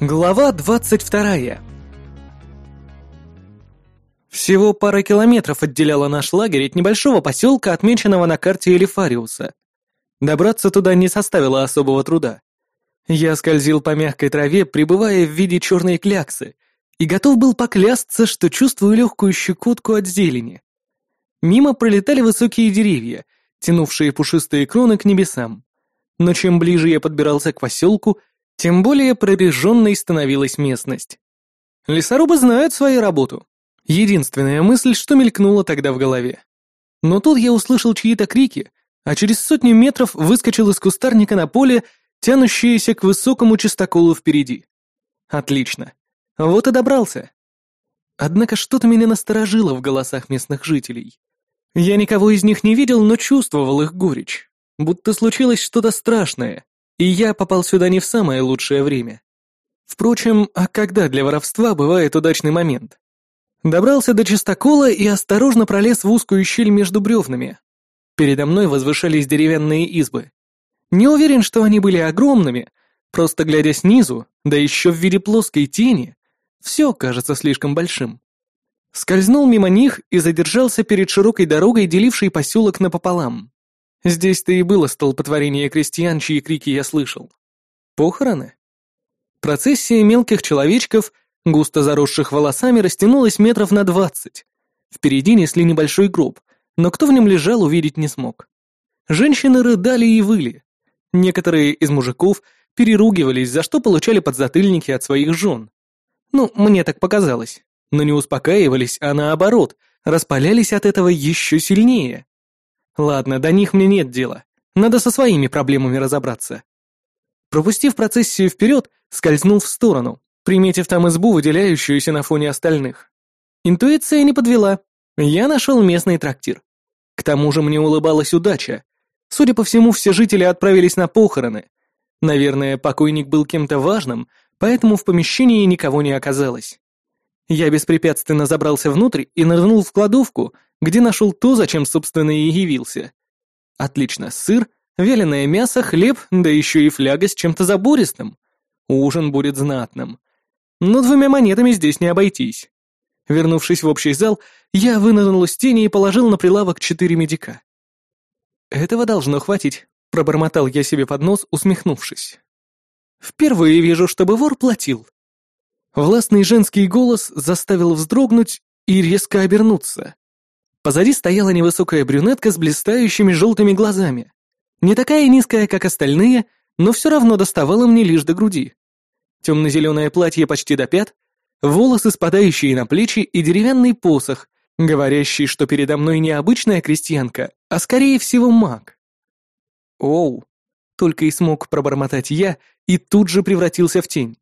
Глава 22. Всего пара километров отделяла наш лагерь от небольшого поселка, отмеченного на карте Элифариуса. Добраться туда не составило особого труда. Я скользил по мягкой траве, пребывая в виде черной кляксы, и готов был поклясться, что чувствую легкую щекотку от зелени. Мимо пролетали высокие деревья, тянувшие пушистые кроны к небесам. Но чем ближе я подбирался к поселку, тем более прореженной становилась местность. Лесорубы знают свою работу. Единственная мысль, что мелькнула тогда в голове. Но тут я услышал чьи-то крики, а через сотню метров выскочил из кустарника на поле, тянущееся к высокому чистоколу впереди. Отлично. Вот и добрался. Однако что-то меня насторожило в голосах местных жителей. Я никого из них не видел, но чувствовал их горечь. Будто случилось что-то страшное, и я попал сюда не в самое лучшее время. Впрочем, а когда для воровства бывает удачный момент? Добрался до чистокола и осторожно пролез в узкую щель между бревнами. Передо мной возвышались деревянные избы. Не уверен, что они были огромными, просто глядя снизу, да еще в виде плоской тени, все кажется слишком большим. Скользнул мимо них и задержался перед широкой дорогой, делившей поселок напополам. Здесь-то и было столпотворение крестьян, чьи крики я слышал. Похороны? Процессия мелких человечков, густо заросших волосами, растянулась метров на двадцать. Впереди несли небольшой гроб, но кто в нем лежал, увидеть не смог. Женщины рыдали и выли. Некоторые из мужиков переругивались, за что получали подзатыльники от своих жен. Ну, мне так показалось. Но не успокаивались, а наоборот, распалялись от этого еще сильнее. Ладно, до них мне нет дела. Надо со своими проблемами разобраться. Пропустив процессию вперед, скользнул в сторону, приметив там избу, выделяющуюся на фоне остальных. Интуиция не подвела. Я нашел местный трактир. К тому же мне улыбалась удача. Судя по всему, все жители отправились на похороны. Наверное, покойник был кем-то важным, поэтому в помещении никого не оказалось. Я беспрепятственно забрался внутрь и нырнул в кладовку, где нашел то, зачем, собственно, и явился. Отлично, сыр, вяленое мясо, хлеб, да еще и фляга с чем-то забористым. Ужин будет знатным. Но двумя монетами здесь не обойтись. Вернувшись в общий зал, я вынырнул из тени и положил на прилавок четыре медика. «Этого должно хватить», — пробормотал я себе под нос, усмехнувшись. «Впервые вижу, чтобы вор платил». Властный женский голос заставил вздрогнуть и резко обернуться. Позади стояла невысокая брюнетка с блистающими желтыми глазами. Не такая низкая, как остальные, но все равно доставала мне лишь до груди. Темно-зеленое платье почти до пят, волосы, спадающие на плечи и деревянный посох, говорящий, что передо мной не обычная крестьянка, а скорее всего маг. Оу, только и смог пробормотать я и тут же превратился в тень.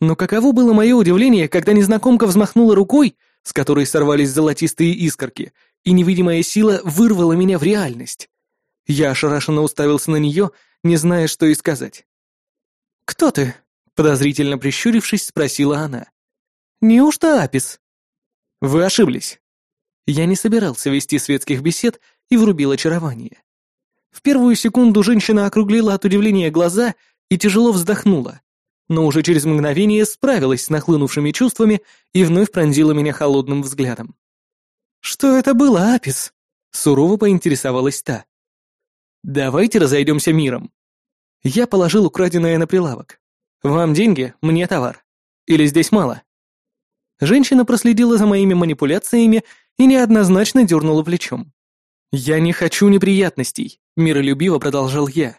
Но каково было мое удивление, когда незнакомка взмахнула рукой, с которой сорвались золотистые искорки, и невидимая сила вырвала меня в реальность. Я ошарашенно уставился на нее, не зная, что и сказать. «Кто ты?» — подозрительно прищурившись, спросила она. «Неужто Апис?» «Вы ошиблись». Я не собирался вести светских бесед и врубил очарование. В первую секунду женщина округлила от удивления глаза и тяжело вздохнула, но уже через мгновение справилась с нахлынувшими чувствами и вновь пронзила меня холодным взглядом. «Что это было, Апис?» — сурово поинтересовалась та. «Давайте разойдемся миром». Я положил украденное на прилавок. «Вам деньги, мне товар. Или здесь мало?» Женщина проследила за моими манипуляциями и неоднозначно дернула плечом. «Я не хочу неприятностей», — миролюбиво продолжал я.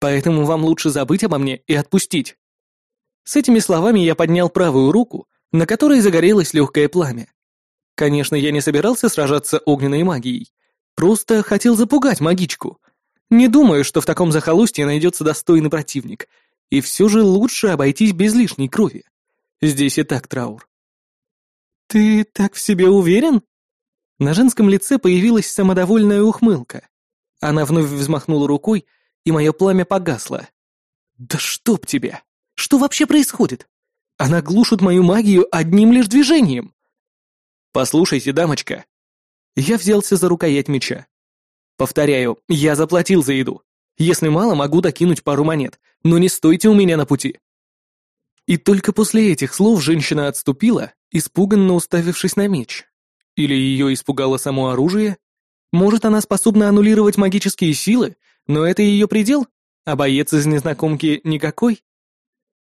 «Поэтому вам лучше забыть обо мне и отпустить». С этими словами я поднял правую руку, на которой загорелось легкое пламя. Конечно, я не собирался сражаться огненной магией. Просто хотел запугать магичку. Не думаю, что в таком захолустье найдется достойный противник. И все же лучше обойтись без лишней крови. Здесь и так траур. «Ты так в себе уверен?» На женском лице появилась самодовольная ухмылка. Она вновь взмахнула рукой, и мое пламя погасло. «Да чтоб тебя! Что вообще происходит? Она глушит мою магию одним лишь движением!» «Послушайте, дамочка». Я взялся за рукоять меча. «Повторяю, я заплатил за еду. Если мало, могу докинуть пару монет, но не стойте у меня на пути». И только после этих слов женщина отступила, испуганно уставившись на меч. Или ее испугало само оружие? Может, она способна аннулировать магические силы, но это ее предел, а боец из незнакомки никакой?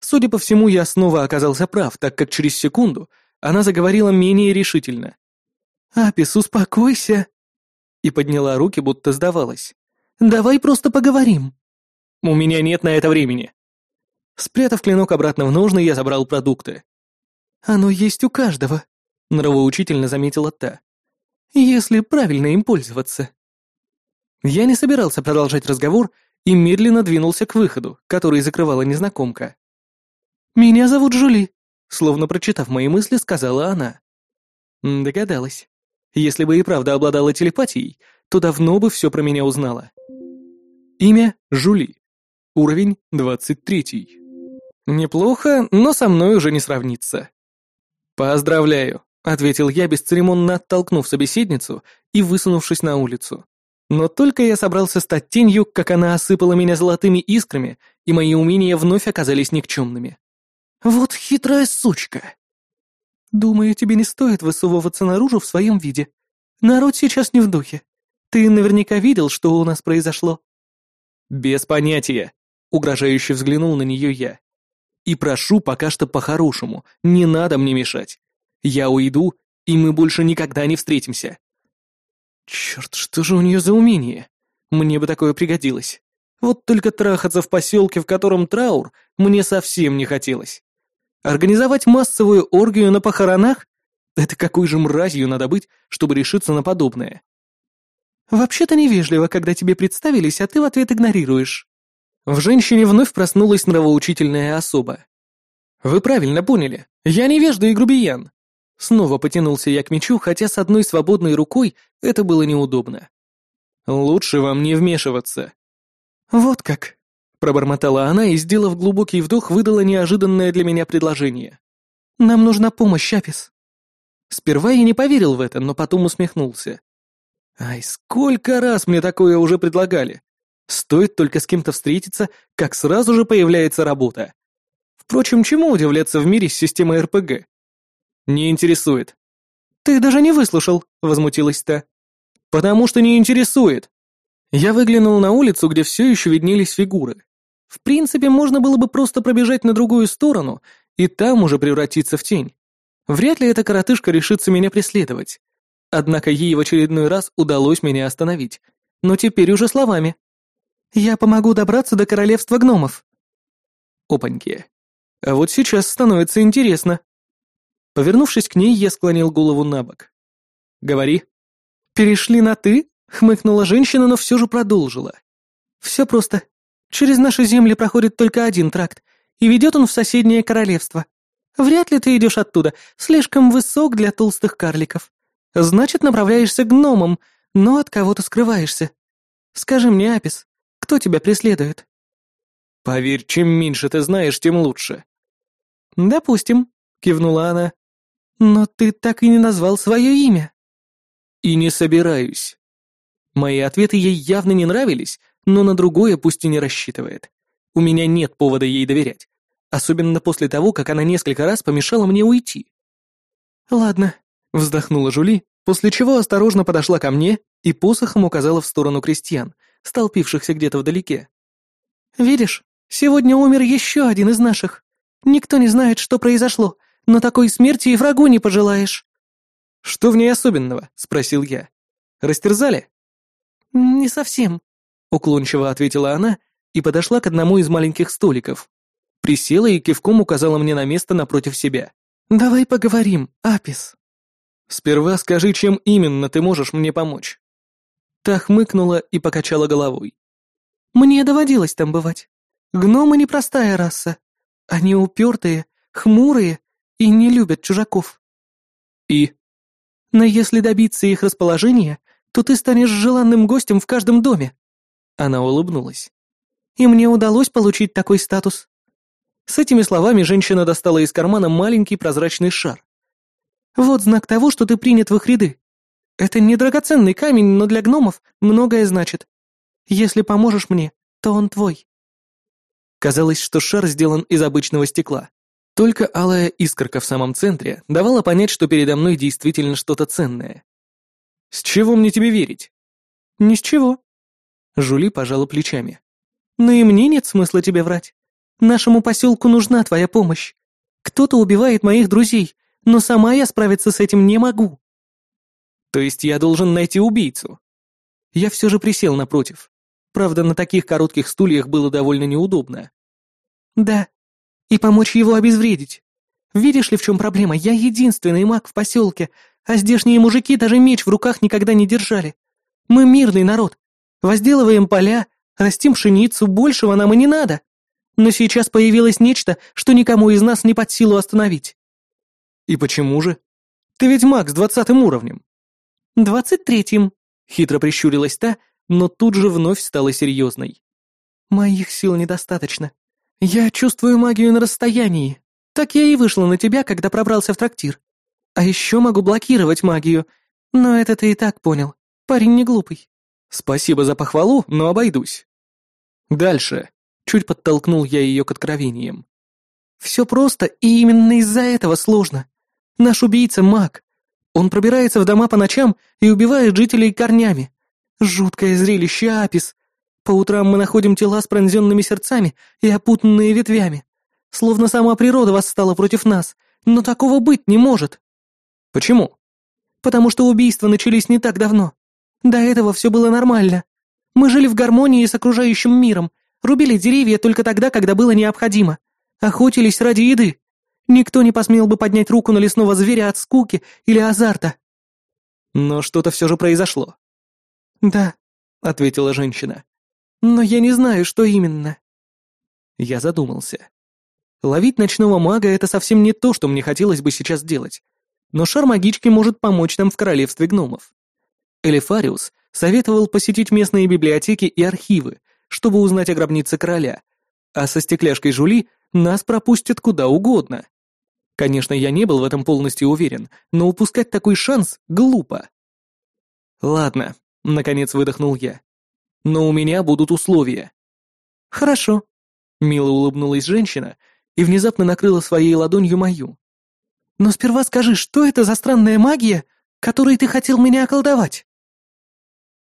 Судя по всему, я снова оказался прав, так как через секунду она заговорила менее решительно. «Апис, успокойся!» И подняла руки, будто сдавалась. «Давай просто поговорим!» «У меня нет на это времени!» Спрятав клинок обратно в ножны, я забрал продукты. «Оно есть у каждого», — нравоучительно заметила та. «Если правильно им пользоваться». Я не собирался продолжать разговор и медленно двинулся к выходу, который закрывала незнакомка. «Меня зовут Жули», — словно прочитав мои мысли, сказала она. Догадалась. Если бы и правда обладала телепатией, то давно бы все про меня узнала. Имя — Жули. Уровень — двадцать третий. Неплохо, но со мной уже не сравнится. «Поздравляю», — ответил я, бесцеремонно оттолкнув собеседницу и высунувшись на улицу. Но только я собрался стать тенью, как она осыпала меня золотыми искрами, и мои умения вновь оказались никчемными. «Вот хитрая сучка!» «Думаю, тебе не стоит высовываться наружу в своем виде. Народ сейчас не в духе. Ты наверняка видел, что у нас произошло». «Без понятия», — угрожающе взглянул на нее я. И прошу пока что по-хорошему, не надо мне мешать. Я уйду, и мы больше никогда не встретимся. Черт, что же у нее за умение? Мне бы такое пригодилось. Вот только трахаться в поселке, в котором траур, мне совсем не хотелось. Организовать массовую оргию на похоронах? Это какой же мразью надо быть, чтобы решиться на подобное? Вообще-то невежливо, когда тебе представились, а ты в ответ игнорируешь. В женщине вновь проснулась нравоучительная особа. «Вы правильно поняли. Я невежда и грубиян». Снова потянулся я к мечу, хотя с одной свободной рукой это было неудобно. «Лучше вам не вмешиваться». «Вот как», — пробормотала она и, сделав глубокий вдох, выдала неожиданное для меня предложение. «Нам нужна помощь, Апис». Сперва я не поверил в это, но потом усмехнулся. «Ай, сколько раз мне такое уже предлагали! Стоит только с кем-то встретиться, как сразу же появляется работа. Впрочем, чему удивляться в мире с системой РПГ? Не интересует. Ты даже не выслушал, возмутилась та. Потому что не интересует. Я выглянул на улицу, где все еще виднелись фигуры. В принципе, можно было бы просто пробежать на другую сторону и там уже превратиться в тень. Вряд ли эта коротышка решится меня преследовать. Однако ей в очередной раз удалось меня остановить. Но теперь уже словами. Я помогу добраться до королевства гномов». Опаньки. А вот сейчас становится интересно. Повернувшись к ней, я склонил голову на бок. «Говори». «Перешли на «ты»?» — хмыкнула женщина, но все же продолжила. «Все просто. Через наши земли проходит только один тракт, и ведет он в соседнее королевство. Вряд ли ты идешь оттуда, слишком высок для толстых карликов. Значит, направляешься к гномам, но от кого-то скрываешься. Скажи мне, Апис, кто тебя преследует?» «Поверь, чем меньше ты знаешь, тем лучше». «Допустим», — кивнула она. «Но ты так и не назвал свое имя». «И не собираюсь». Мои ответы ей явно не нравились, но на другое пусть и не рассчитывает. У меня нет повода ей доверять. Особенно после того, как она несколько раз помешала мне уйти. «Ладно», — вздохнула Жули, после чего осторожно подошла ко мне и посохом указала в сторону крестьян, столпившихся где-то вдалеке. «Видишь, сегодня умер еще один из наших. Никто не знает, что произошло, но такой смерти и врагу не пожелаешь». «Что в ней особенного?» — спросил я. «Растерзали?» «Не совсем», — уклончиво ответила она и подошла к одному из маленьких столиков. Присела и кивком указала мне на место напротив себя. «Давай поговорим, Апис». «Сперва скажи, чем именно ты можешь мне помочь». Та хмыкнула и покачала головой. «Мне доводилось там бывать. Гномы — непростая раса. Они упертые, хмурые и не любят чужаков». «И?» «Но если добиться их расположения, то ты станешь желанным гостем в каждом доме». Она улыбнулась. «И мне удалось получить такой статус». С этими словами женщина достала из кармана маленький прозрачный шар. «Вот знак того, что ты принят в их ряды. Это не драгоценный камень, но для гномов многое значит. Если поможешь мне, то он твой». Казалось, что шар сделан из обычного стекла. Только алая искорка в самом центре давала понять, что передо мной действительно что-то ценное. «С чего мне тебе верить?» «Ни с чего». Жули пожала плечами. «Но и мне нет смысла тебе врать. Нашему поселку нужна твоя помощь. Кто-то убивает моих друзей, но сама я справиться с этим не могу». «То есть я должен найти убийцу?» Я все же присел напротив. Правда, на таких коротких стульях было довольно неудобно. «Да, и помочь его обезвредить. Видишь ли, в чем проблема? Я единственный маг в поселке, а здешние мужики даже меч в руках никогда не держали. Мы мирный народ. Возделываем поля, растим пшеницу, большего нам и не надо. Но сейчас появилось нечто, что никому из нас не под силу остановить. И почему же? Ты ведь маг с двадцатым уровнем. Двадцать третьим, хитро прищурилась та, но тут же вновь стала серьезной. Моих сил недостаточно. Я чувствую магию на расстоянии. Так я и вышла на тебя, когда пробрался в трактир. А еще могу блокировать магию. Но это ты и так понял. Парень не глупый. Спасибо за похвалу, но обойдусь. Дальше. Чуть подтолкнул я ее к откровениям. Все просто, и именно из-за этого сложно. Наш убийца маг. Он пробирается в дома по ночам и убивает жителей корнями. Жуткое зрелище, Апис. По утрам мы находим тела с пронзенными сердцами и опутанные ветвями. Словно сама природа восстала против нас, но такого быть не может. Почему? Потому что убийства начались не так давно. До этого все было нормально. Мы жили в гармонии с окружающим миром, рубили деревья только тогда, когда было необходимо, охотились ради еды. Никто не посмел бы поднять руку на лесного зверя от скуки или азарта. Но что-то все же произошло. «Да», — ответила женщина. Но я не знаю, что именно. Я задумался. Ловить ночного мага — это совсем не то, что мне хотелось бы сейчас делать. Но шар магички может помочь нам в королевстве гномов. Элефариус советовал посетить местные библиотеки и архивы, чтобы узнать о гробнице короля, а со стекляшкой Жули нас пропустят куда угодно. Конечно, я не был в этом полностью уверен, но упускать такой шанс глупо. «Ладно», — наконец выдохнул я но у меня будут условия». «Хорошо», — мило улыбнулась женщина и внезапно накрыла своей ладонью мою. «Но сперва скажи, что это за странная магия, которой ты хотел меня околдовать?»